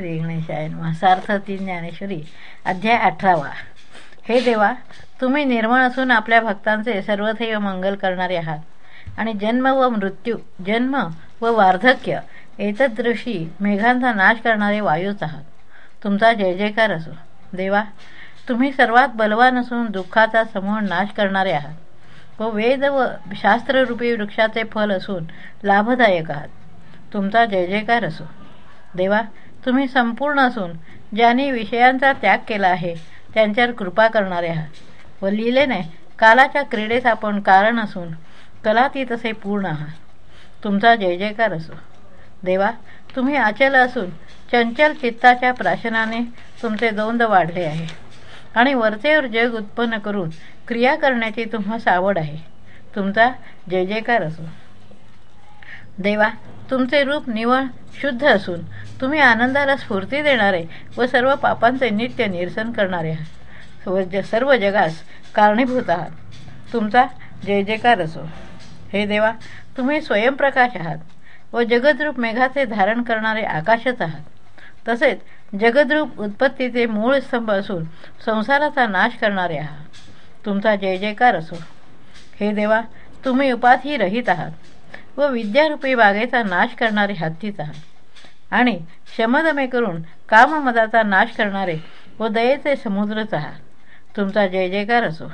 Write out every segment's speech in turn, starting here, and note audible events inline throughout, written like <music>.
श्री गणेशाय सार्थती ज्ञानेश्वरी अध्याय अठरावा. हे देवा तुम्ही निर्मळ असून आपल्या भक्तांचे सर्वथैव मंगल करणारे आहात. आणि जन्म व मृत्यू जन्म व वार्धक्य एतदृशी मेघांचा नाश करणारे वायूच आहात. तुमचा जय जयकार असो. देवा तुम्ही सर्वात बलवान असून दुःखाचा समूळ नाश करणारे आहात. व वेद व शास्त्ररूपी वृक्षाचे फल असून लाभदायक आहात. तुमचा जय जयकार असो. देवा तुम्ही संपूर्ण असून ज्यांनी विषयांचा त्याग केला आहे त्यांच्यावर कृपा करणारे आहात. व लिहिलेने कालाच्या क्रीडेस आपण कारण असून कला ती तसे पूर्ण आहात. तुमचा जय जयकार असो. देवा तुम्ही अचल असून चंचल चित्ताच्या प्राशनाने तुमचे दोंद वाढले आहे. आणि वरचेवर जग उत्पन्न करून क्रिया करण्याची तुम्हाला आवड आहे. तुमचा जय जयकार असो. देवा तुमचे रूप निवळ शुद्ध असून तुम्ही आनंदाला स्फूर्ती देणारे व सर्व पापांचे नित्य निरसन करणारे आहात. व ज सर्व जगास कारणीभूत आहात. तुमचा जय जयकार असो. हे देवा तुम्ही स्वयंप्रकाश आहात व जगद्रूप मेघाचे धारण करणारे आकाशच आहात. तसेच जगद्रूप उत्पत्तीचे मूळ स्तंभ असून संसाराचा नाश करणारे आहात. तुमचा जय जयकार असो. हे देवा तुम्ही उपाधी रहित आहात. व विद्यारूपी बागेचा नाश करणारे हत्तीचा. आहात आणि शमदमे करून काममदाचा नाश करणारे व दयेचे समुद्रच आहात तुमचा जय जयकार असो.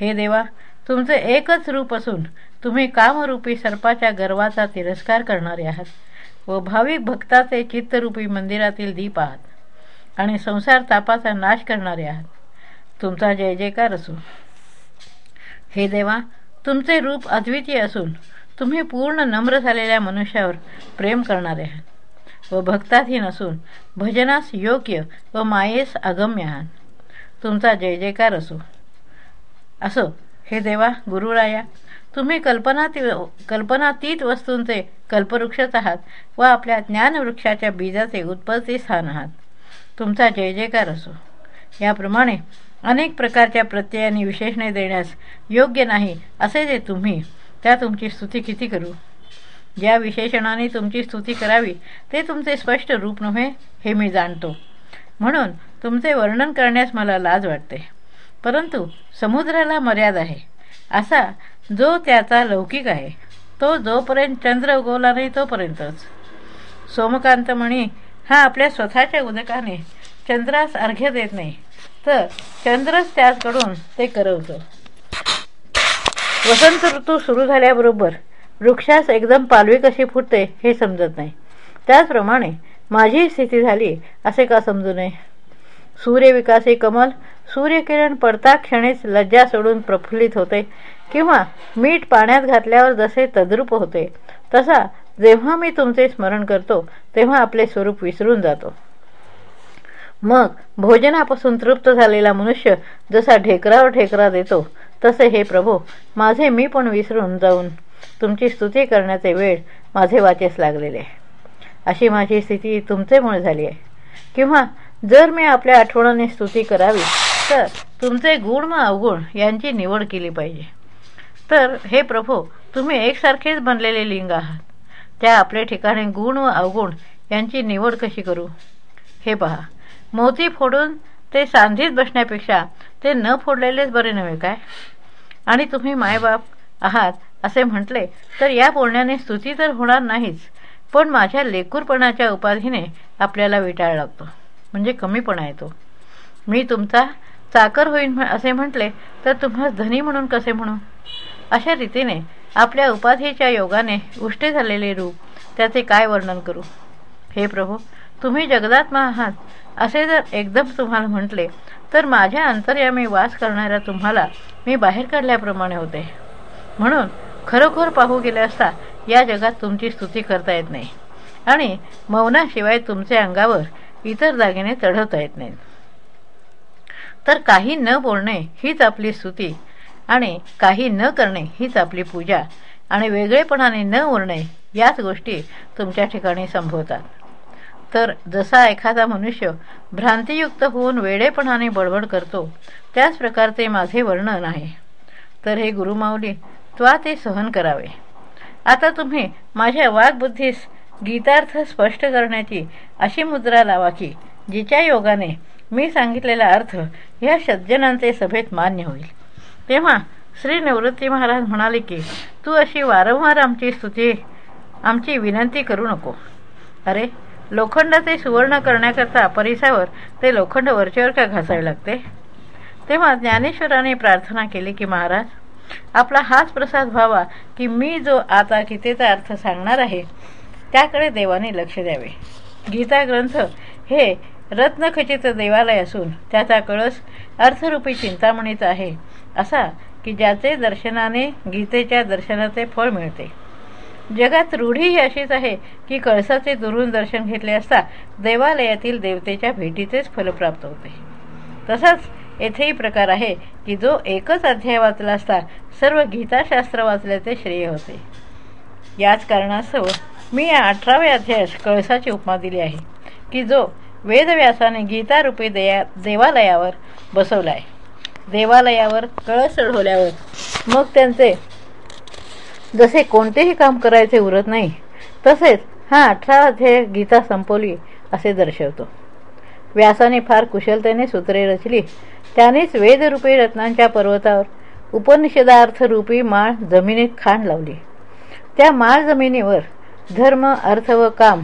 हे देवा तुमचे एकच रूप असून तुम्ही कामरूपी सर्पाच्या गर्वाचा तिरस्कार करणारे आहात व भाविक भक्ताचे चित्तरूपी मंदिरातील दीप आहात आणि संसार तापाचा नाश करणारे आहात. तुमचा जय जयकार असो. हे देवा तुमचे रूप अद्वितीय असून तुम्ही पूर्ण नम्र झालेल्या मनुष्यावर प्रेम करणारे आहात. व भक्ताधीन असून भजनास योग्य व मायेस अगम्य आहात. तुमचा जय जयकार असो. असो हे देवा गुरुराया तुम्ही कल्पनाती कल्पनातीत वस्तूंचे कल्पवृक्षच आहात व आपल्या ज्ञानवृक्षाच्या बीजाचे उत्पत्ती स्थान आहात. तुमचा जय जयकार असो. याप्रमाणे अनेक प्रकारच्या प्रत्ययाने विशेषणे देण्यास योग्य नाही असे जे तुम्ही त्या तुमची स्तुती किती करू? ज्या विशेषणाने तुमची स्तुती करावी ते तुमचे स्पष्ट रूप नव्हे हे मी जाणतो. म्हणून तुमचे वर्णन करण्यास मला लाज वाटते. परंतु समुद्राला मर्यादा आहे. असा जो त्याचा लौकिक आहे तो जोपर्यंत चंद्र उगवला नाही तोपर्यंतच. सोमकांत म्हणी हा आपल्या स्वतःच्या उदकाने चंद्रास अर्घ्य देत नाही तर चंद्रच त्याचकडून ते करवतो. वसंत ऋतू सुरू झाल्याबरोबर वृक्षास एकदम पालवी कशी फुटते हे समजत नाही. त्याचप्रमाणे माझी स्थिती झाली असे का समजू नये? सूर्यविकासी कमल सूर्यकिरण पडता क्षणीच लज्जा सोडून प्रफुल्लित होते किंवा मीठ पाण्यात घातल्यावर जसे तद्रूप होते तसा जेव्हा मी तुमचे स्मरण करतो तेव्हा आपले स्वरूप विसरून जातो. मग भोजनापासून तृप्त झालेला मनुष्य जसा ढेकरावर ढेकरा देतो तसे हे प्रभो माझे मी पण विसरून जाऊन तुमची स्तुती करण्याचे वेळ माझे वाचेस लागलेले. अशी माझी स्थिती तुमचेमुळे झाली आहे. किंवा जर मी आपल्या आठवणाने स्तुती करावी तर तुमचे गुण व अवगुण यांची निवड केली पाहिजे. तर हे प्रभो तुम्ही एकसारखेच बनलेले लिंग आहात. त्या आपल्या ठिकाणी गुण व अवगुण यांची निवड कशी करू? हे पहा. मोती फोडून ते सांधीत बसण्यापेक्षा ते न फोडलेलेच बरे नव्हे काय? आणि तुम्ही मायबाप आहात असे म्हटले तर या बोलण्याने स्तुती तर होणार नाहीच पण माझ्या लेकूरपणाच्या उपाधीने आपल्याला विटाळ लागतो. म्हणजे कमीपणा येतो. मी तुमचा चाकर होईन असे म्हटले तर तुम्हाला धनी म्हणून कसे म्हणू? अशा रीतीने आपल्या उपाधीच्या योगाने उष्टे झालेले रूप त्याचे काय वर्णन करू? हे प्रभू तुम्ही जगदात्मा आहात असे जर एकदम तुम्हाला म्हटले तर माझ्या अंतर्यामी वास करणाऱ्या तुम्हाला मी बाहेर काढल्याप्रमाणे होते. म्हणून खरोखर पाहू गेले असता या जगात तुमची स्तुती करता येत नाही. आणि मौनाशिवाय तुमच्या अंगावर इतर दागिने चढवता येत नाहीत. तर काही न बोलणे हीच आपली स्तुती आणि काही न करणे हीच आपली पूजा आणि वेगळेपणाने न उरणे याच गोष्टी तुमच्या ठिकाणी संभवतात. तर जसा एखादा मनुष्य भ्रांतियुक्त होऊन वेडेपणाने बडबड करतो त्याच प्रकारचे माझे वर्णन आहे. तर हे गुरुमाऊली त्वा ते सहन करावे. आता तुम्ही माझ्या वाघबुद्धीस गीतार्थ स्पष्ट करण्याची अशी मुद्रा लावा की जिच्या योगाने मी सांगितलेला अर्थ ह्या सज्जनांचे सभेत मान्य होईल. तेव्हा श्री निवृत्ती महाराज म्हणाले की तू अशी वारंवार आमची स्तुती आमची विनंती करू नको. अरे लोखंडाचे सुवर्ण करण्याकरता परिसावर ते लोखंड वरचेवर का घासावे लागते? तेव्हा ज्ञानेश्वराने प्रार्थना केली की महाराज आपला हाच प्रसाद व्हावा की मी जो आता गीतेचा अर्थ सांगणार आहे त्याकडे देवाने लक्ष द्यावे. गीता ग्रंथ हे रत्नखचित देवालय असून त्याचा कळस अर्थरूपी चिंतामणीचा आहे असा की ज्याचे दर्शनाने गीतेच्या दर्शनाचे फळ मिळते. जगात रूढी ही अशीच आहे की कळसाचे दुरून दर्शन घेतले असता देवालयातील देवतेच्या भेटीचेच फल प्राप्त होते. तसाच येथेही प्रकार आहे की जो एकच अध्याय वाचला असता सर्व गीताशास्त्र वाचल्याचे श्रेय होते. याच कारणास्तव मी या अठराव्या अध्यायास कळसाची उपमा दिली आहे की जो वेदव्यासाने गीतारूपी देया देवालयावर बसवला आहे देवालयावर कळस चढवल्यावर मग त्यांचे जसे कोणतेही काम करायचे उरत नाही तसेच हा अठरा अध्याय गीता संपवली असे दर्शवतो. व्यासाने फार कुशलतेने सूत्रे रचली. त्यानेच वेदरूपी रत्नांच्या पर्वतावर उपनिषदार्थरूपी माळ जमिनीत खाण लावली. त्या माळ जमिनीवर धर्म अर्थ व काम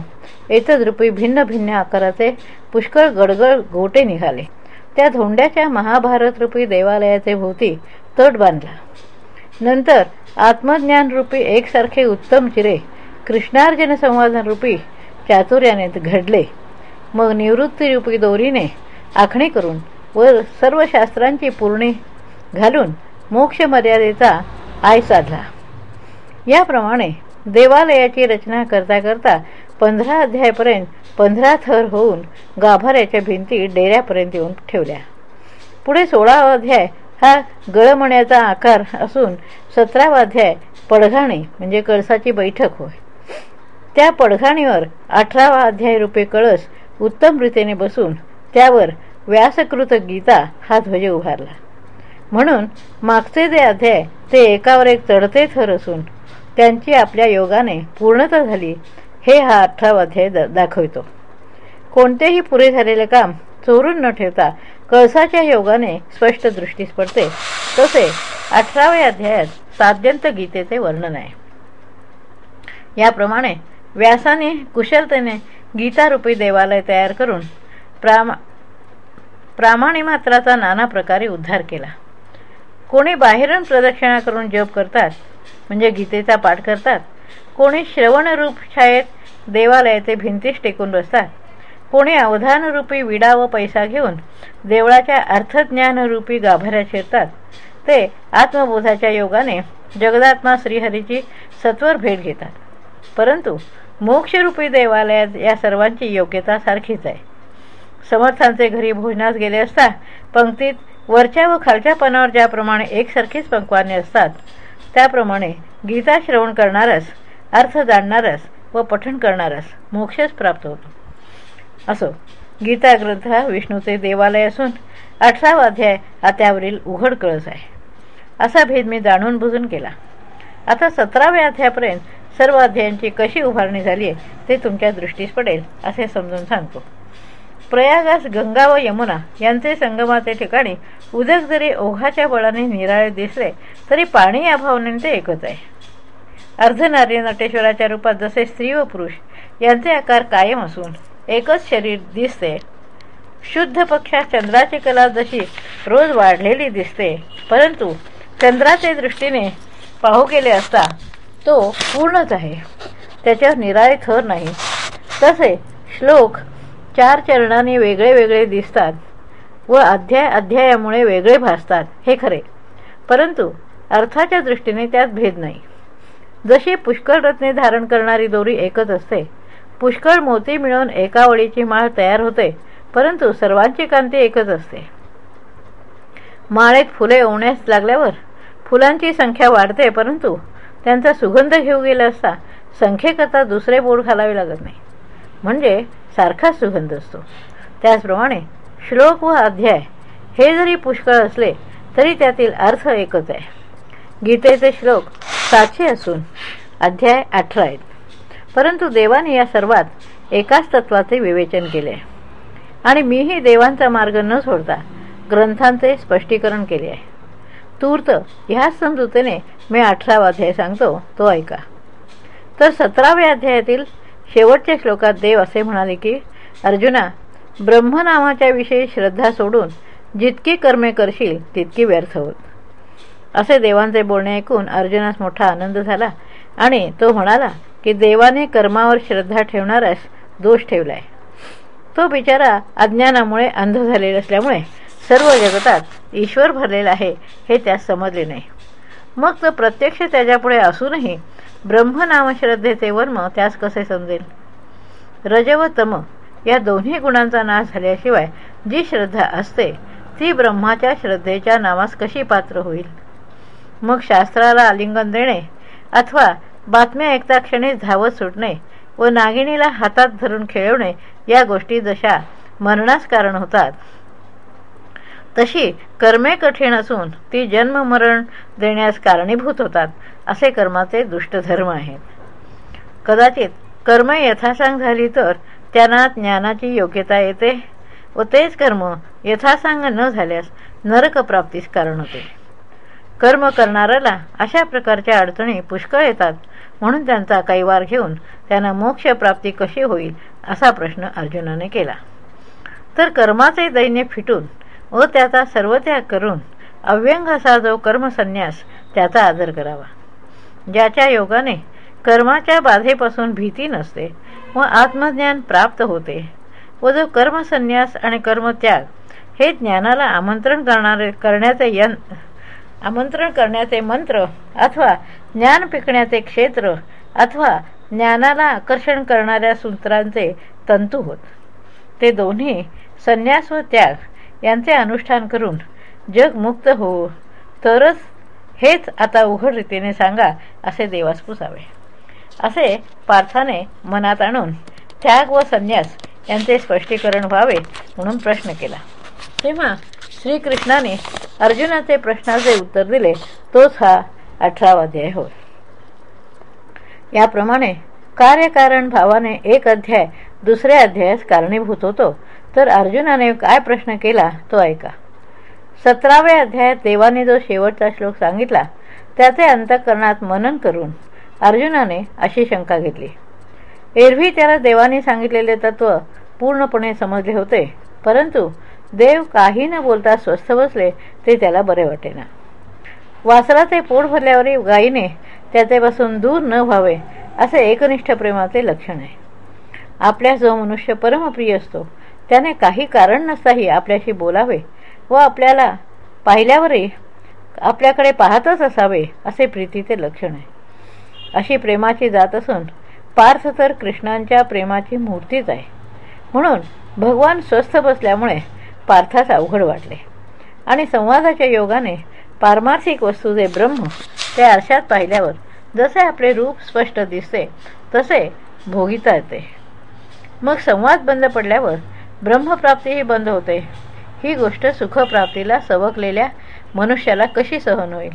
एकच रूपी भिन्न भिन्न आकाराचे पुष्कळ गडगड गोटे निघाले. त्या धोंड्याच्या महाभारतरूपी देवालयाचे भोवती तट बांधला. नंतर आत्मज्ञान रूपी एकसारखे उत्तम चिरे कृष्णार्जन संवादन रूपी चातुर्याने घडले. मग निवृत्ती रूपी दोरीने आखणी करून व सर्व शास्त्रांची पूर्णी घालून मोक्ष मर्यादेचा आय साधला. याप्रमाणे देवालयाची रचना करता करता पंधरा अध्यायपर्यंत पंधरा थर होऊन गाभाऱ्याच्या भिंती डेऱ्यापर्यंत येऊन ठेवल्या. पुढे सोळावा अध्याय हा गळमण्याचा आकार असून सतरावाध्याय पडघाणी म्हणजे कळसाची बैठक होय. त्या पडघाणीवर अठरावा अध्याय रूपे कळस उत्तम रीतीने बसून त्यावर व्यासकृत गीता हा ध्वज उभारला. म्हणून मागचे जे अध्याय ते एकावर एक चढते थर असून त्यांची आपल्या योगाने पूर्णता झाली हे हा अठरावा अध्याय दाखवितो. कोणतेही पुरे झालेले काम चोरून न ठेवता कळसाच्या योगाने स्पष्ट दृष्टीस पडते. तसे अठराव्या अध्यायात साध्यंत गीतेचे वर्णन आहे. याप्रमाणे व्यासाने कुशलतेने गीतारूपी देवालय तयार करून प्रामा प्रामाणिमात्राचा नाना प्रकारे उद्धार केला. कोणी बाहेरून प्रदक्षिणा करून जप करतात म्हणजे गीतेचा पाठ करतात कोणी श्रवणरूप छायेत देवालयाचे भिंतीस टेकून बसतात कोणी अवधानरूपी विडा व पैसा घेऊन देवळाच्या अर्थज्ञानरूपी गाभाऱ्यात शिरतात ते आत्मबोधाच्या योगाने जगदात्मा श्रीहरीची सत्वर भेट घेतात. परंतु मोक्षरूपी देवालयात या सर्वांची योग्यता सारखीच आहे. समर्थांचे घरी भोजनास गेले असता पंक्तीत वरच्या व खालच्या पानावर ज्याप्रमाणे एकसारखीच पंकवाने असतात त्याप्रमाणे गीता श्रवण करणारच अर्थ जाणणारच व पठण करणारच मोक्षच प्राप्त होतो. असो. गीता ग्रंथ हा विष्णूचे देवालय असून अठरावा अध्याय हा त्यावरील उघड कळस आहे. असा भेद मी जाणून बुजून केला. आता सतराव्या अध्यायापर्यंत सर्व अध्यायांची कशी उभारणी झाली आहे ते तुमच्या दृष्टीस पडेल असे समजून सांगतो. प्रयागास गंगा व यमुना यांचे संगमाचे ठिकाणी उदक जरी ओघाच्या बळाने निराळे दिसले तरी पाणी या भावनेने ते एकच आहे. अर्धनारी नटेश्वराच्या रूपात जसे स्त्री व पुरुष यांचे आकार कायम असून एकच शरीर दिसते. शुद्ध पक्षात चंद्राची कला जशी रोज वाढलेली दिसते परंतु चंद्राचे दृष्टीने पाहू गेले असता तो पूर्णच आहे. त्याच्यावर निराळे थर नाही. तसे श्लोक चार चरणांनी वेगळे वेगळे दिसतात व अध्याय अध्यायामुळे वेगळे भासतात हे खरे. परंतु अर्थाच्या दृष्टीने त्यात भेद नाही. जशी पुष्कळ रत्ने धारण करणारी दोरी एकच असते पुष्कळ मोती मिळून एका ओळीची माळ तयार होते परंतु सर्वांची कांती एकच असते. माळेत फुले ओवण्यास लागल्यावर फुलांची संख्या वाढते परंतु त्यांचा सुगंध घेऊ गेला असता संख्येकरता दुसरे बोर्ड घालावे लागत नाही. म्हणजे सारखाच सुगंध असतो. त्याचप्रमाणे श्लोक व अध्याय हे जरी पुष्कळ असले तरी त्यातील अर्थ एकच आहे. गीतेचे श्लोक सातशे असून अध्याय अठरा आहेत. परंतु देवाने या सर्वात एकाच तत्वाचे विवेचन केले. आणि मीही देवांचा मार्ग न सोडता ग्रंथांचे स्पष्टीकरण केले आहे. तूर्त ह्याच समजुतेने मी अठरावा अध्याय सांगतो तो ऐका. तर सतराव्या अध्यायातील शेवटच्या श्लोकात देव असे म्हणाले की अर्जुना ब्रह्मनामाच्या विषयी श्रद्धा सोडून जितकी कर्मे करशील तितकी व्यर्थ होत. असे देवांचे बोलणे ऐकून अर्जुनास मोठा आनंद झाला आणि तो म्हणाला की देवाने कर्मावर श्रद्धा ठेवणारास दोष ठेवलाय. तो बिचारा अज्ञानामुळे अंध झालेला असल्यामुळे सर्व जगतात ईश्वर भरलेला आहे हे त्यास समजले नाही. मग तो प्रत्यक्ष त्याच्यापुढे असूनही ब्रह्मनामश्रद्धेचे वर्म त्यास कसे समजेल? रज व तम या दोन्ही गुणांचा नाश झाल्याशिवाय जी श्रद्धा असते ती ब्रह्माच्या श्रद्धेच्या नावास कशी पात्र होईल? मग शास्त्राला आलिंगन देणे अथवा बातम्या ऐकता क्षणी धावत सुटणे व नागिणीला हातात धरून खेळवणे या गोष्टी जशा मरणास कारण होतात तशी कर्मे कठीण असून ती जन्म मरण देण्यास कारणीभूत होतात असे कर्माचे दुष्ट धर्म आहेत. कदाचित कर्म यथासांग झाली तर त्यांना ज्ञानाची योग्यता येते व तेच कर्म यथासांग न झाल्यास नरकप्राप्तीस कारण होते. कर्म करणाऱ्याला अशा प्रकारच्या अडचणी पुष्कळ येतात म्हणून त्यांचा कैवार घेऊन त्यांना मोक्षप्राप्ती कशी होईल असा प्रश्न अर्जुनाने केला. तर कर्माचे दैन्य फिटून व त्याचा सर्वत्याग करून अव्यंग असा जो कर्मसन्यास त्याचा आदर करावा. ज्याच्या योगाने कर्माच्या बाधेपासून भीती नसते व आत्मज्ञान प्राप्त होते व जो कर्मसन्यास आणि कर्मत्याग हे ज्ञानाला आमंत्रण करणारे करण्याचे यंत्र आमंत्रण करण्याचे मंत्र अथवा ज्ञान पिकण्याचे क्षेत्र अथवा ज्ञानाला आकर्षण करणाऱ्या सूत्रांचे तंतू होत. ते दोन्ही संन्यास व त्याग यांचे अनुष्ठान करून जग मुक्त हो. तरच हेच आता उघड रीतीने सांगा असे देवास पुसावे. असे पार्थाने मनात आणून त्याग व संन्यास यांचे स्पष्टीकरण व्हावे म्हणून प्रश्न केला. तेव्हा श्रीकृष्णाने अर्जुनाचे प्रश्नाचे उत्तर दिले. तोच हा अठरावा अध्याय होय. याप्रमाणे कार्यकारण भावाने एक अध्याय दुसऱ्या अध्यायास कारणीभूत होतो. तर अर्जुनाने काय प्रश्न केला तो ऐका. सतराव्या अध्यायात देवाने जो शेवटचा श्लोक सांगितला त्याचे अंतकरणात मनन करून अर्जुनाने अशी शंका घेतली. एरवी त्याला देवाने सांगितलेले तत्व पूर्णपणे समजले होते परंतु देव काही न बोलता स्वस्थ बसले ते त्याला बरे वाटेना. वासराचे पोट भरल्यावरही गायीने त्याच्यापासून दूर न व्हावे असे एकनिष्ठ प्रेमाचे लक्षण आहे. आपल्या जो मनुष्य परमप्रिय असतो त्याने काही कारण नसताही आपल्याशी बोलावे व आपल्याला पाहिल्यावरही आपल्याकडे पाहतच असावे असे प्रीतीचे लक्षण आहे. अशी प्रेमाची जात असून पार्थ तर कृष्णांच्या प्रेमाची मूर्तीच आहे. म्हणून भगवान स्वस्थ बसल्यामुळे पार्थास अवघड वाटले. आणि संवादाच्या योगाने पारमार्थिक वस्तू जे ब्रह्म ते आरशात पाहिल्यावर जसे आपले रूप स्पष्ट दिसते तसे भोगिता येते. मग संवाद बंद पडल्यावर ब्रह्मप्राप्तीही बंद होते. ही गोष्ट सुखप्राप्तीला सवकलेल्या मनुष्याला कशी सहन होईल?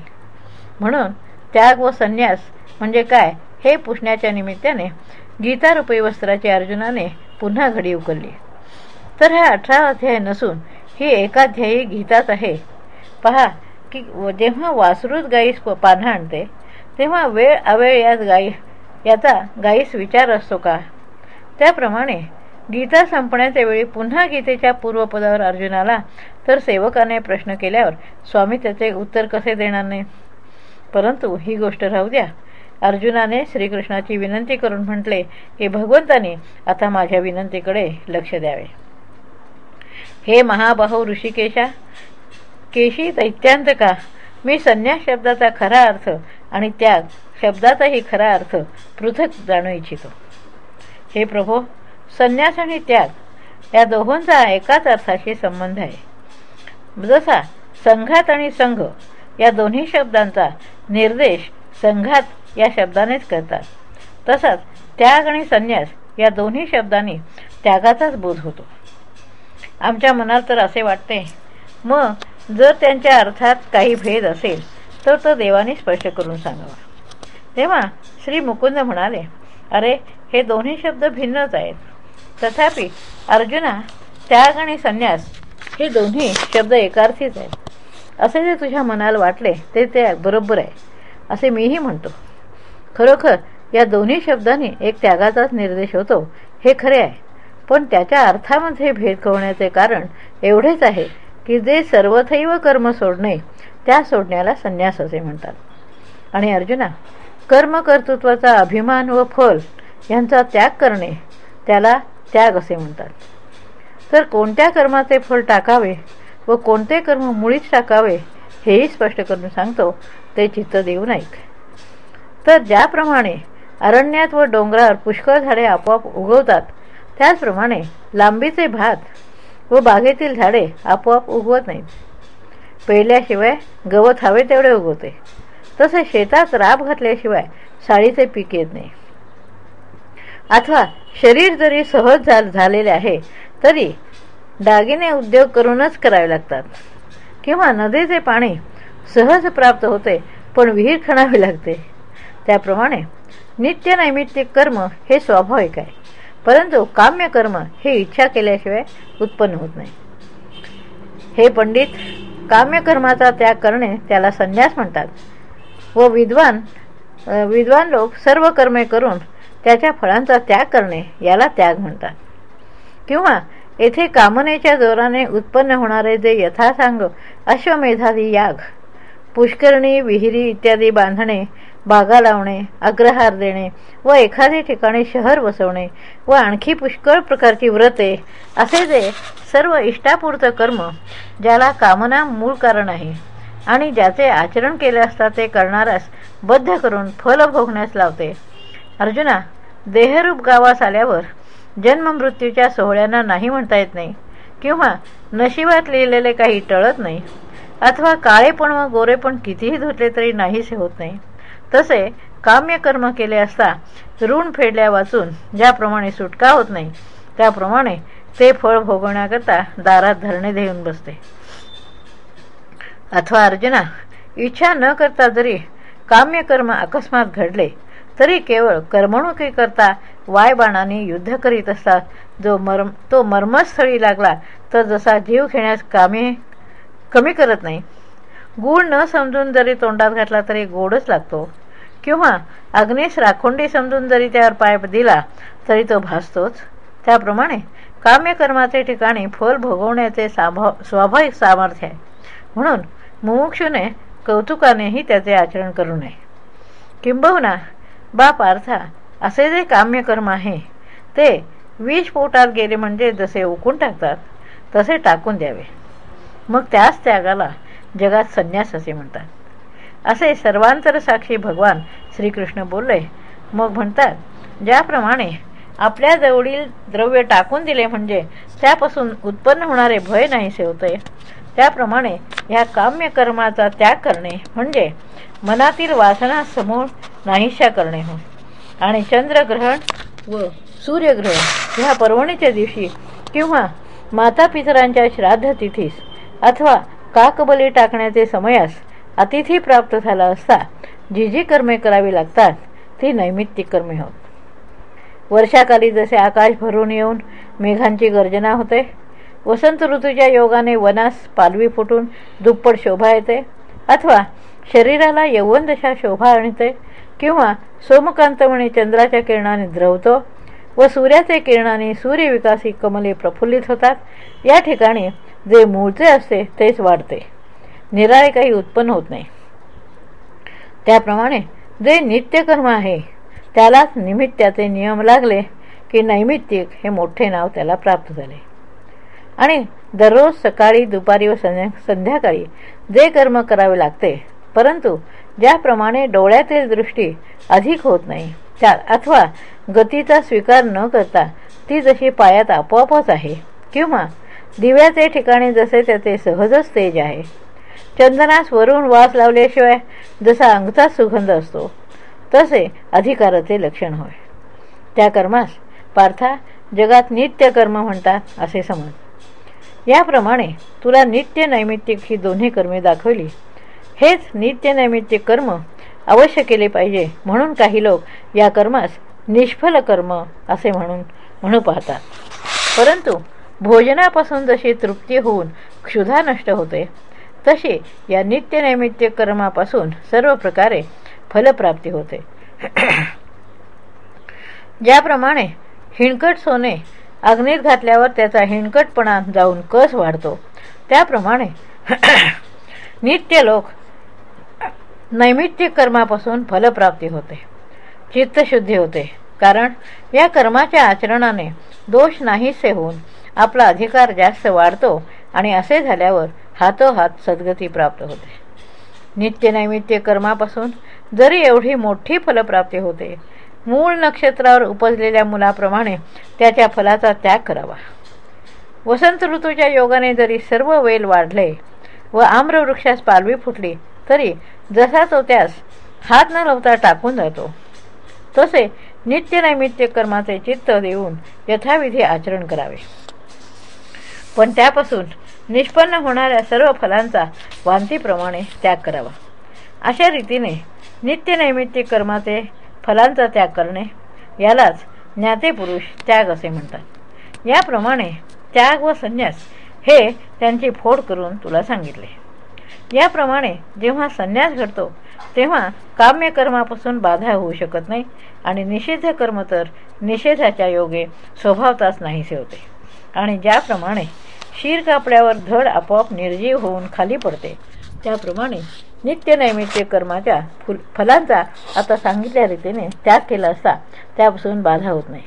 म्हणून त्याग व संन्यास म्हणजे काय हे पुसण्याच्या निमित्ताने गीतारूपी वस्त्राची अर्जुनाने पुन्हा घडी उकलली. तर हा अठरा अध्याय नसून ही एकाध्यायी गीताच आहे. पहा की जेव्हा वासरूच गाईस पानं आणते तेव्हा वेळ अवेळ याच गाई याचा गाईस विचार असतो का? त्याप्रमाणे गीता संपण्याच्या वेळी पुन्हा गीतेच्या पूर्वपदावर अर्जुनाला तर सेवकाने प्रश्न केल्यावर स्वामी त्याचे उत्तर कसे देणार नाही? परंतु ही गोष्ट राहू द्या. अर्जुनाने श्रीकृष्णाची विनंती करून म्हटले की भगवंताने आता माझ्या विनंतीकडे लक्ष द्यावे. हे महाबाहू ऋषिकेशा केशी दैत्यांत का? मी संन्यास शब्दाचा खरा अर्थ आणि त्याग शब्दाचाही खरा अर्थ पृथक जाणू इच्छितो. हे प्रभो संन्यास आणि त्याग या दोहोंचा एकाच अर्थाशी संबंध आहे. जसा संघात आणि संघ या दोन्ही शब्दांचा निर्देश संघात या शब्दानेच करतात तसाच त्याग आणि संन्यास या दोन्ही शब्दांनी त्यागाचाच बोध होतो. आमच्या मनात तर असे वाटते. मग जर त्यांच्या अर्थात काही भेद असेल तर तो देवाने स्पष्ट करून सांगावा. तेव्हा श्री मुकुंद म्हणाले अरे हे दोन्ही शब्द भिन्नच आहेत. तथापि अर्जुना त्याग आणि संन्यास हे दोन्ही शब्द एकार्थीच आहेत. असे जे तुझ्या मनाला वाटले ते ते बरोबर आहे असे मीही म्हणतो. खरोखर या दोन्ही शब्दांनी एक त्यागाचाच निर्देश होतो हे खरे आहे. पण त्याच्या अर्थामध्ये भेदकवण्याचे कारण एवढेच आहे की जे सर्वथैव कर्म सोडणे त्या सोडण्याला संन्यास असे म्हणतात. आणि अर्जुना कर्मकर्तृत्वाचा अभिमान व फल यांचा त्याग करणे त्याला त्याग असे म्हणतात. तर कोणत्या कर्माचे फल टाकावे व कोणते कर्म मुळीच टाकावे हेही स्पष्ट करून सांगतो ते चित्त देऊ नाईक तर ज्याप्रमाणे अरण्यात व डोंगरावर पुष्कळ झाडे आपोआप उगवतात त्याचप्रमाणे लांबीचे भात व बागेतील झाडे आपोआप उगवत नाहीत. पेरल्याशिवाय गवत हवे तेवढे उगवते. तसे शेतात राब घातल्याशिवाय साळीचे पीक येत नाही. अथवा शरीर जरी सहज झालेले आहे तरी दागिने उद्योग करूनच करावे लागतात. किंवा नदीचे पाणी सहज प्राप्त होते पण विहीर खणावी लागते. त्याप्रमाणे नित्यनैमित्तिक कर्म हे स्वाभाविक आहे. परंतु काम्य कर्म हे इच्छा केल्याशिवाय उत्पन्न होत नाही. हे पंडित काम्यकर्माचा त्याग करणे त्याला संन्यास म्हणतात व विद्वान विद्वान लोक सर्व कर्मे करून त्याच्या फळांचा त्याग करणे याला त्याग म्हणतात. किंवा येथे कामनेच्या जोराने उत्पन्न होणारे जे यथासांग अश्वमेधादी याग पुष्करणी विहिरी इत्यादी बांधणे बागा लावणे अग्रहार देणे व एखाद्या ठिकाणी शहर बसवणे व आणखी पुष्कळ प्रकारची व्रते असे जे सर्व इष्टापूर्त कर्म ज्याला कामना मूळ कारण आहे आणि ज्याचे आचरण केले असता ते करणाऱ्यास बद्ध करून फल भोगण्यास लावते. अर्जुना देहरूप गावास आल्यावर जन्ममृत्यूच्या सोहळ्यांना नाही म्हणता येत नाही किंवा नशिबात लिहिलेले काही टळत नाही अथवा काळेपण व गोरेपण कितीही धुतले तरी नाहीसे होत नाही. तसे काम्य कर्म केले असता ऋण फेडल्या वाचून ज्याप्रमाणे सुटका होत नाही त्याप्रमाणे ते फळ भोगवण्याकरता दारात धरणे देऊन बसते. अथवा अर्जुना इच्छा न करता जरी काम्यकर्म अकस्मात घडले तरी केवळ करमणुकीकरता वाय बाणाने युद्ध करीत असतात जो मर्म तो मर्मस्थळी लागला तर जसा जीव घेण्यास कामे कमी करत नाही. गुण न समजून जरी तोंडात घातला तरी गोडच लागतो. किंवा अग्नेश राखोंडी समजून जरी त्यावर पाय दिला तरी तो भासतोच. त्याप्रमाणे काम्यकर्माचे ठिकाणी फल भोगवण्याचे साभा स्वाभाविक सामर्थ्य आहे. म्हणून मुमुक्षुने कौतुकानेही त्याचे आचरण करू नये. किंबहुना बाप अर्था असे जे काम्यकर्म आहे ते विष पोटात गेले म्हणजे जसे उकून टाकतात तसे टाकून द्यावे. मग त्याच त्यागाला जगात संन्यास असे म्हणतात. असे सर्वांतर साक्षी भगवान श्रीकृष्ण बोलले. मग म्हणतात ज्याप्रमाणे आपल्या जवळील द्रव्य टाकून दिले म्हणजे त्यापासून उत्पन्न होणारे भय नाहीसे होते. त्याप्रमाणे ह्या काम्य कर्माचा त्याग करणे म्हणजे मनातील वासनासमोर नाहीशा करणे. हो आणि चंद्रग्रहण व सूर्यग्रहण ह्या पर्वणीच्या दिवशी किंवा मातापितरांच्या श्राद्ध तिथीस अथवा काकबली टाकण्याचे समयास अतिथी प्राप्त झाला असता जी जी कर्मे करावी लागतात ती नैमित्तिक कर्मे होत. वर्षाकाली जसे आकाश भरून येऊन मेघांची गर्जना होते वसंत ऋतूच्या योगाने वनास पालवी फुटून दुप्पट शोभा येते अथवा शरीराला यवन दशा शोभा आणते किंवा सोमकांतमणी चंद्राच्या किरणाने द्रवतो व सूर्याचे किरणाने सूर्यविकासी कमले प्रफुल्लित होतात या ठिकाणी जे मूळचे असते तेच वाढते. निराळे काही उत्पन्न होत नाही. त्याप्रमाणे जे नित्यकर्म आहे त्यालाच निमित्ताचे नियम लागले की नैमित्तिक हे मोठे नाव त्याला प्राप्त झाले. आणि दररोज सकाळी दुपारी व संध्याकाळी जे कर्म करावे लागते परंतु ज्याप्रमाणे डोळ्यातील दृष्टी अधिक होत नाही त्या अथवा गतीचा स्वीकार न करता ती जशी पायात आपोआपच आहे किंवा दिव्याचे ठिकाणी जसे त्याचे सहजच तेज आहे चंदनास वरून वास लावल्याशिवाय जसा अंगचा सुगंध असतो तसे अधिकाराचे लक्षण होय. त्या कर्मास पार्था जगात नित्य कर्म म्हणतात असे समज. याप्रमाणे तुला नित्य नैमित्तिक ही दोन्ही कर्मे दाखवली. हेच नित्य नैमित्तिक कर्म अवश्य केले पाहिजे म्हणून काही लोक या कर्मास निष्फल कर्म असे म्हणून म्हणू पाहतात परंतु भोजनापासून जशी तृप्ती होऊन क्षुधा नष्ट होते तशी या नित्यनैमित्य कर्मापासून सर्व प्रकारे फलप्राप्ती होते. <clears throat> ज्याप्रमाणे हिणकट सोने अग्नीत घातल्यावर त्याचा हिणकटपणा जाऊन कस वाढतो त्याप्रमाणे <clears throat> नित्य लोक नैमित्य कर्मापासून फलप्राप्ती होते. चित्तशुद्धी होते कारण या कर्माच्या आचरणाने दोष नाहीसे होऊन आपला अधिकार जास्त वाढतो आणि असे झाल्यावर हातोहात सद्गती प्राप्त होते. नित्य नैमित्य कर्मापासून जरी एवढी मोठी फलप्राप्ती होते मूळ नक्षत्रावर उपजलेल्या मुलाप्रमाणे त्याच्या फलाचा त्याग करावा. वसंत ऋतूच्या योगाने जरी सर्व वेल वाढले व आम्रवृक्षास पालवी फुटली तरी जसा तो त्यास हात न लावता टाकून जातो तसे नित्य नैमित्य कर्माचे चित्त देऊन यथाविधी आचरण करावे. पण त्यापासून निष्पन्न होणाऱ्या सर्व फलांचा वांतीप्रमाणे त्याग करावा. अशा रीतीने नित्यनैमित्तिक कर्माचे फलांचा त्याग करणे यालाच ज्ञातेपुरुष त्याग असे म्हणतात. याप्रमाणे त्याग व संन्यास हे त्यांची फोड करून तुला सांगितले. याप्रमाणे जेव्हा संन्यास घडतो तेव्हा काम्यकर्मापासून बाधा होऊ शकत नाही आणि निषेध कर्म तर निषेधाच्या योगे स्वभावताच नाहीसे होते. आणि ज्याप्रमाणे शीर कापल्यावर धड आपोआप निर्जीव होऊन खाली पडते त्याप्रमाणे नित्य नैमित्य कर्माच्या फुल फलांचा आता सांगितल्या रीतीने त्याग केला असता त्यापासून बाधा होत नाही.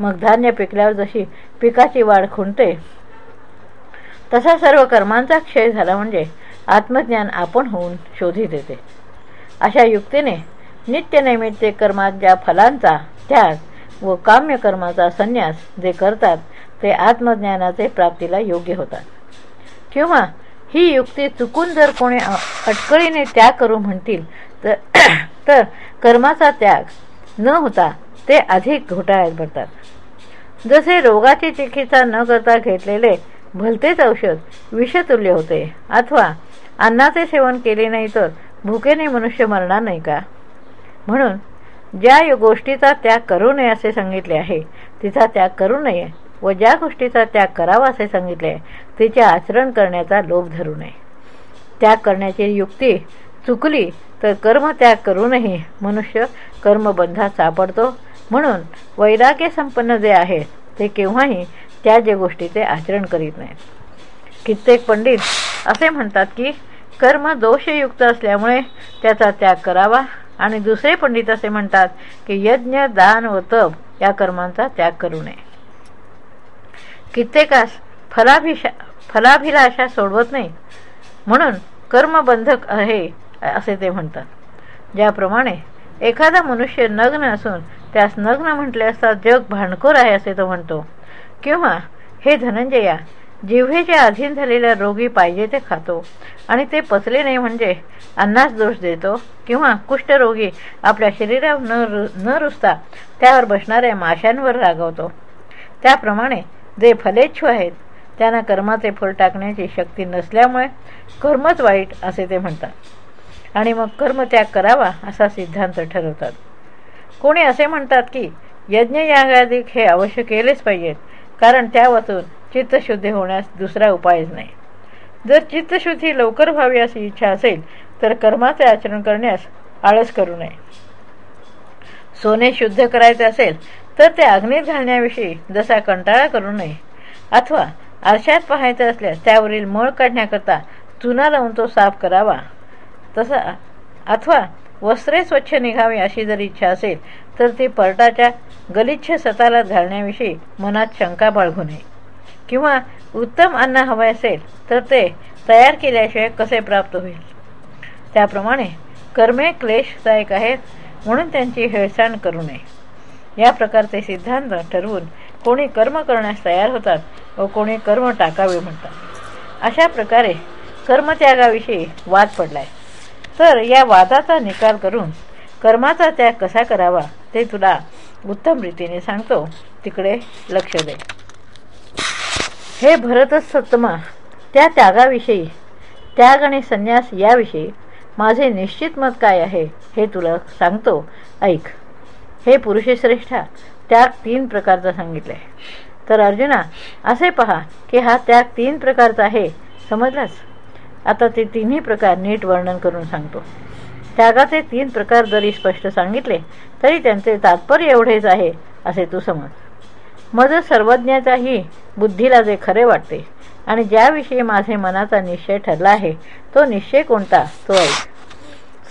मग धान्य पिकल्यावर जशी पिकाची वाढ खुंटते तसा सर्व कर्मांचा क्षय झाला म्हणजे आत्मज्ञान आपण होऊन शोधी देते अशा युक्तीने नित्य नैमित्य कर्माच्या फलांचा त्याग व काम्य कर्माचा संन्यास जे करतात ते आत्मज्ञानाचे प्राप्तीला योग्य होतात. किंवा ही युक्ती चुकून जर कोणी अटकळीने त्याग करू म्हणतील तर <clears throat> तर कर्माचा त्याग न होता ते अधिक घोटाळ्यात भरतात जसे रोगाची चिकित्सा न करता घेतलेले भलतेच औषध विषतुल्य होते अथवा अन्नाचे सेवन केले नाही तर भुकेने मनुष्य मरणार नाही का? म्हणून ज्या गोष्टीचा त्याग करू नये असे सांगितले आहे तिचा त्याग करू नये. व ज्या गोष्टीचा त्याग करावा असे सांगितले तिचे आचरण करण्याचा लोभ धरू नये. त्याग करण्याची युक्ती चुकली तर कर्म त्याग करूनही मनुष्य कर्मबंधात सापडतो. म्हणून वैराग्य संपन्न जे आहे ते केव्हाही त्या जे गोष्टीचे आचरण करीत नाहीत कित्येक पंडित असे म्हणतात की कर्म दोषयुक्त असल्यामुळे त्याचा त्याग करावा. आणि दुसरे पंडित असे म्हणतात की यज्ञ दान व तप या कर्मांचा त्याग करू नये. कित्येकास फलाभिषा फलाभिलाषा सोडवत नाही म्हणून कर्मबंधक आहे असे ते म्हणतात. ज्याप्रमाणे एखादा मनुष्य नग्न असून त्यास नग्न म्हटले असता जग भांडखोर आहे असे तो म्हणतो. किंवा हे धनंजया जिव्हेच्या अधीन झालेल्या रोगी पाहिजे ते खातो आणि ते पचले नाही म्हणजे अन्नास दोष देतो किंवा कुष्ठरोगी आपल्या शरीरावर न रु न रुजता त्यावर बसणाऱ्या माशांवर रागवतो. त्याप्रमाणे जे फलेच्छू आहेत त्यांना कर्माचे फळ टाकण्याची शक्ती नसल्यामुळे कर्मच वाईट असे ते म्हणतात. आणि मग कर्म त्याग करावा असा सिद्धांत ठरवतात. कोणी असे म्हणतात की यज्ञयागाधिक हे अवश्य केलेच पाहिजेत कारण त्या वाचून चित्तशुद्धी होण्यास दुसरा उपायच नाही. जर चित्तशुद्धी लवकर व्हावी अशी इच्छा असेल तर कर्माचे आचरण करण्यास आळस करू नये. सोने शुद्ध करायचे असेल तर ते अग्नीत घालण्याविषयी जसा कंटाळा करू नये. अथवा आरशात पाहायचं असल्यास त्यावरील मळ काढण्याकरता चुना लावून तो साफ करावा. तसा अथवा वस्त्रे स्वच्छ निघावी अशी जर इच्छा असेल तर ती परटाच्या गलिच्छ सतालात घालण्याविषयी मनात शंका बाळगू नये. किंवा उत्तम अन्न हवे असेल तर ते तयार केल्याशिवाय कसे प्राप्त होईल? त्याप्रमाणे कर्मे क्लेशदायक आहेत म्हणून त्यांची हेळसांड करू नये. या प्रकारचे सिद्धांत ठरवून कोणी कर्म करण्यास तयार होतात व कोणी कर्म टाकावे म्हणतात. अशा प्रकारे कर्मत्यागाविषयी वाद पडलाय. तर या वादाचा निकाल करून कर्माचा त्याग कसा करावा ते तुला उत्तम रीतीने सांगतो. तिकडे लक्ष दे. हे भरतच सत्तमा त्या त्यागाविषयी त्याग आणि संन्यास याविषयी माझे निश्चित मत काय आहे हे तुला सांगतो. ऐक. हे पुरुषश्रेष्ठा त्याग तीन प्रकारचा सांगितले तर अर्जुना असे पहा की हा त्याग तीन प्रकारचा आहे. समजलाच? आता ते तिन्ही प्रकार नीट वर्णन करून सांगतो. त्यागाचे तीन प्रकार जरी स्पष्ट सांगितले तरी त्यांचे तात्पर्य एवढेच आहे असे तू समज. मज सर्वज्ञाचाही बुद्धीला जे खरे वाटते आणि ज्याविषयी माझे मनाचा निश्चय ठरला आहे तो निश्चय कोणता? तो ऐक.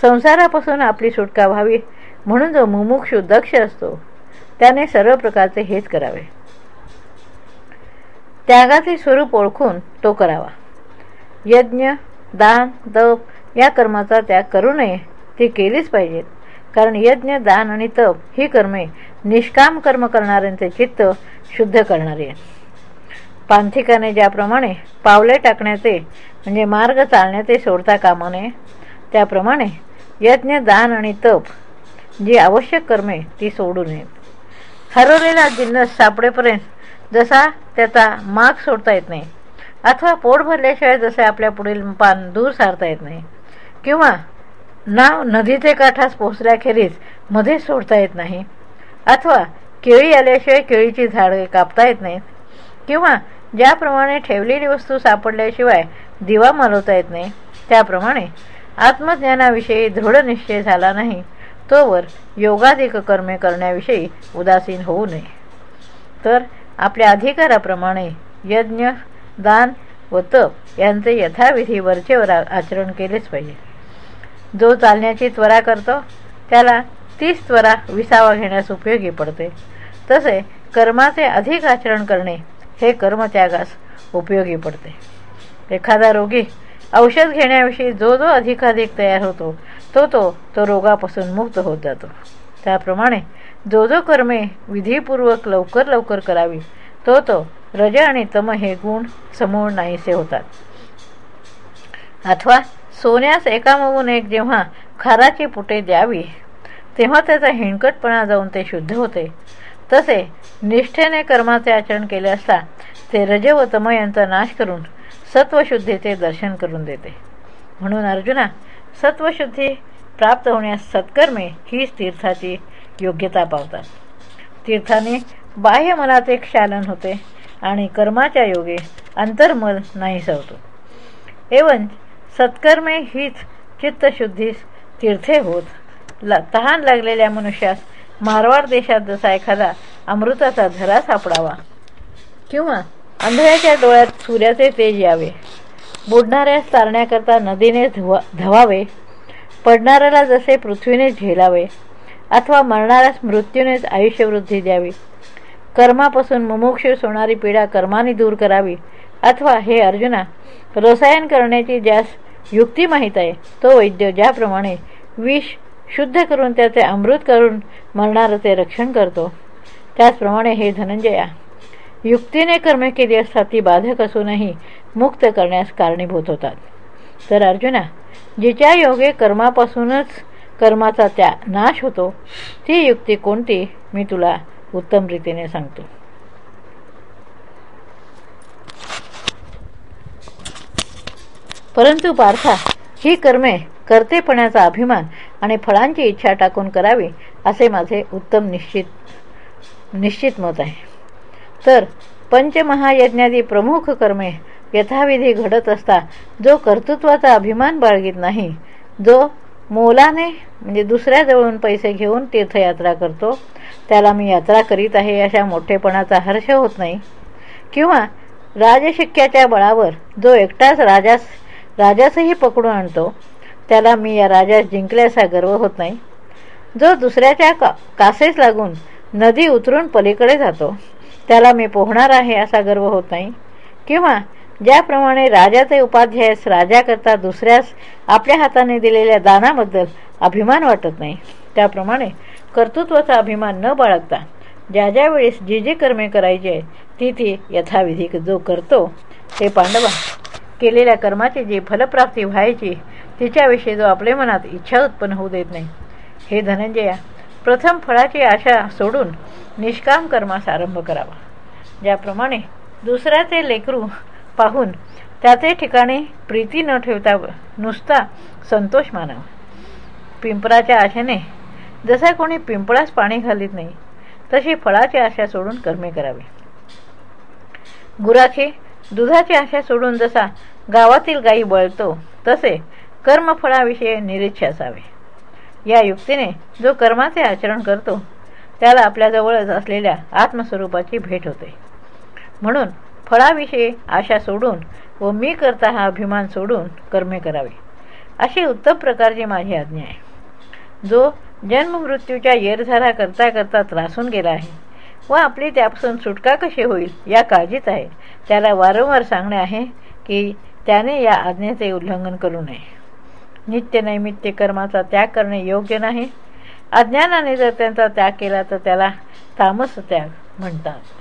संसारापासून आपली सुटका व्हावी म्हणून जो मुमुक्षु दक्ष असतो त्याने सर्व प्रकारचे हेच करावे. त्यागाचे स्वरूप ओळखून तो करावा. यज्ञ दान तप या कर्माचा त्याग करू नये ती केलीच पाहिजेत. कारण यज्ञ दान आणि तप ही कर्मे निष्काम कर्म करणाऱ्यांचे चित्त शुद्ध करणारी आहेत. पांथिकाने ज्याप्रमाणे पावले टाकण्याचे म्हणजे मार्ग चालण्याचे सोडता कामा नये त्याप्रमाणे यज्ञ दान आणि तप जी आवश्यक कर्मे ती सोडू नयेत हरवलेला जिन्नस सापडेपर्यंत जसा त्याचा माग सोडता येत नाही अथवा पोट भरल्याशिवाय जसे आपल्या पुढील पान दूर सारता येत नाही किंवा नाव नदीचे काठास पोचल्याखेरीजमध्ये सोडता येत नाही अथवा केळी आल्याशिवाय केळीची झाडे कापता येत नाहीत किंवा ज्याप्रमाणे ठेवलेली वस्तू सापडल्याशिवाय दिवा मालवता येत नाही त्याप्रमाणे आत्मज्ञानाविषयी दृढ निश्चय झाला नाही तोवर योगाधिक कर्मे करण्याविषयी उदासीन होऊ नये. तर आपल्या अधिकाराप्रमाणे यज्ञ दान व तप यांचे यथाविधी वरचेवर आचरण केलेच पाहिजे. जो चालण्याची त्वरा करतो त्याला तीच त्वरा विसावा घेण्यास उपयोगी पडते. तसे कर्माचे अधिक आचरण करणे हे कर्मत्यागास उपयोगी पडते. एखादा रोगी औषध घेण्याविषयी जो जो अधिकाधिक तयार होतो तो तो तो रोगापासून मुक्त होत जातो. त्याप्रमाणे जो जो कर्मे विधीपूर्वक लवकर लवकर करावी तो तो रज आणि तम हे गुण समूळ नाहीसे होतात. अथवा सोन्यास एकामागून एक जेव्हा खाराची पुटे द्यावी तेव्हा त्याचा हिणकटपणा जाऊन ते शुद्ध होते. तसे निष्ठेने कर्माचे आचरण केले असता ते रज व तम यांचा नाश करून सत्वशुद्धीचे दर्शन करून देते. म्हणून अर्जुना सत्वशुद्धी प्राप्त होण्यास सत्कर्मे हीच तीर्थाची योग्यता पावतात. तीर्थाने बाह्य मनाचे क्षालन होते आणि कर्माच्या योगे अंतर्मल नाही सवतो एवं सत्कर्मे हीच चित्तशुद्धीस तीर्थे होत. ला तहान लागलेल्या मनुष्यास मारवाड देशात जसा एखादा अमृताचा झरा सापडावा किंवा आंधळ्याच्या डोळ्यात सूर्याचे तेज यावे. बुडणाऱ्यास तारण्याकरता नदीने धुवा धवावे पडणाऱ्याला जसे पृथ्वीने झेलावे अथवा मरणाऱ्यास मृत्यूनेच आयुष्यवृद्धी द्यावी. कर्मापासून मुमुक्ष होणारी पीडा कर्माने दूर करावी. अथवा हे अर्जुना रसायन करण्याची ज्यास युक्ती माहीत आहे तो वैद्य ज्याप्रमाणे विष शुद्ध करून त्याचे अमृत करून मरणारचे रक्षण करतो. त्याचप्रमाणे हे धनंजया युक्तीने कर्मे केली असता ती बाधक असूनही मुक्त करण्यास कारणीभूत होतात. तर अर्जुना जिच्या योगे कर्मापासूनच कर्माचा त्या नाश होतो ती युक्ती कोणती मी तुला उत्तम रीतीने सांगतो. परंतु पार्था ही कर्मे कर्तेपणाचा अभिमान आणि फळांची इच्छा टाकून करावी असे माझे उत्तम निश्चित निश्चित मत आहे. तर पंचमहायज्ञादी प्रमुख कर्मे यथाविधी घडत असता जो कर्तृत्वाचा अभिमान बाळगीत नाही जो मोलाने म्हणजे दुसऱ्याजवळून पैसे घेऊन तीर्थयात्रा करतो त्याला मी यात्रा करीत आहे अशा मोठेपणाचा हर्ष होत नाही. किंवा राजशिक्याच्या बळावर जो एकटाच राजास राजासही पकडून आणतो त्याला मी या राजास जिंकल्याचा गर्व होत नाही. जो दुसऱ्याच्या का कासेस लागून नदी उतरून पलीकडे जातो. त्याला मी पोहणार आहे असा गर्व होत नाही. किंवा ज्याप्रमाणे राजाचे उपाध्यायस राजाकरता दुसऱ्यास आपल्या हाताने दिलेल्या दानाबद्दल अभिमान वाटत नाही त्याप्रमाणे कर्तृत्वाचा अभिमान न बाळगता ज्या ज्या वेळेस जी जी कर्मे करायचे ती ती यथाविधी जो करतो. ते पांडवा केलेल्या कर्माची जी फलप्राप्ती व्हायची तिच्याविषयी जो आपल्या मनात इच्छा उत्पन्न होऊ देत नाही. हे धनंजया प्रथम फळाची आशा सोडून निष्काम कर्मास आरंभ करावा. ज्याप्रमाणे दुसऱ्याचे लेकरू पाहून त्याचे ठिकाणी प्रीती न ठेवता नुसता संतोष मानावा. पिंपळाच्या आशेने जसा कोणी पिंपळास पाणी घालीत नाही तशी फळाची आशा सोडून कर्मे करावी. गुराची दुधाची आशा सोडून जसा गावातील गायी बळतो तसे कर्मफळाविषयी निरीच्छ असावे. या युक्तीने जो कर्माचे आचरण करतो त्याला आपल्याजवळच असलेल्या आत्मस्वरूपाची भेट होते. म्हणून फळाविषयी आशा सोडून व मी करता हा अभिमान सोडून कर्मे करावे. अशी उत्तम प्रकारची माझी आज्ञा आहे. जो जन्ममृत्यूच्या येरझारा करता करता त्रासून गेला आहे व आपली त्यापासून सुटका कशी होईल या काळजीत आहे त्याला वारंवार सांगणे आहे की त्याने या आज्ञेचे उल्लंघन करू नये. नित्य नैमित्य कर्माचा त्याग करणे योग्य नाही अज्ञानाने जर त्यांचा त्याग केला तर त्याला तामस त्याग म्हणतात.